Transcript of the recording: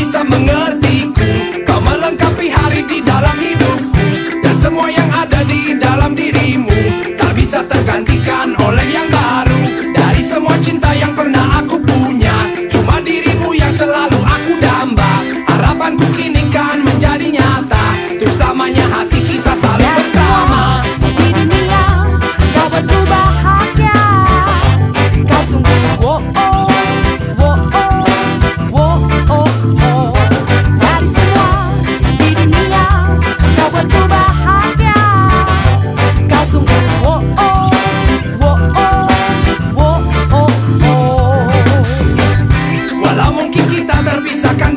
bisa mengerti. saca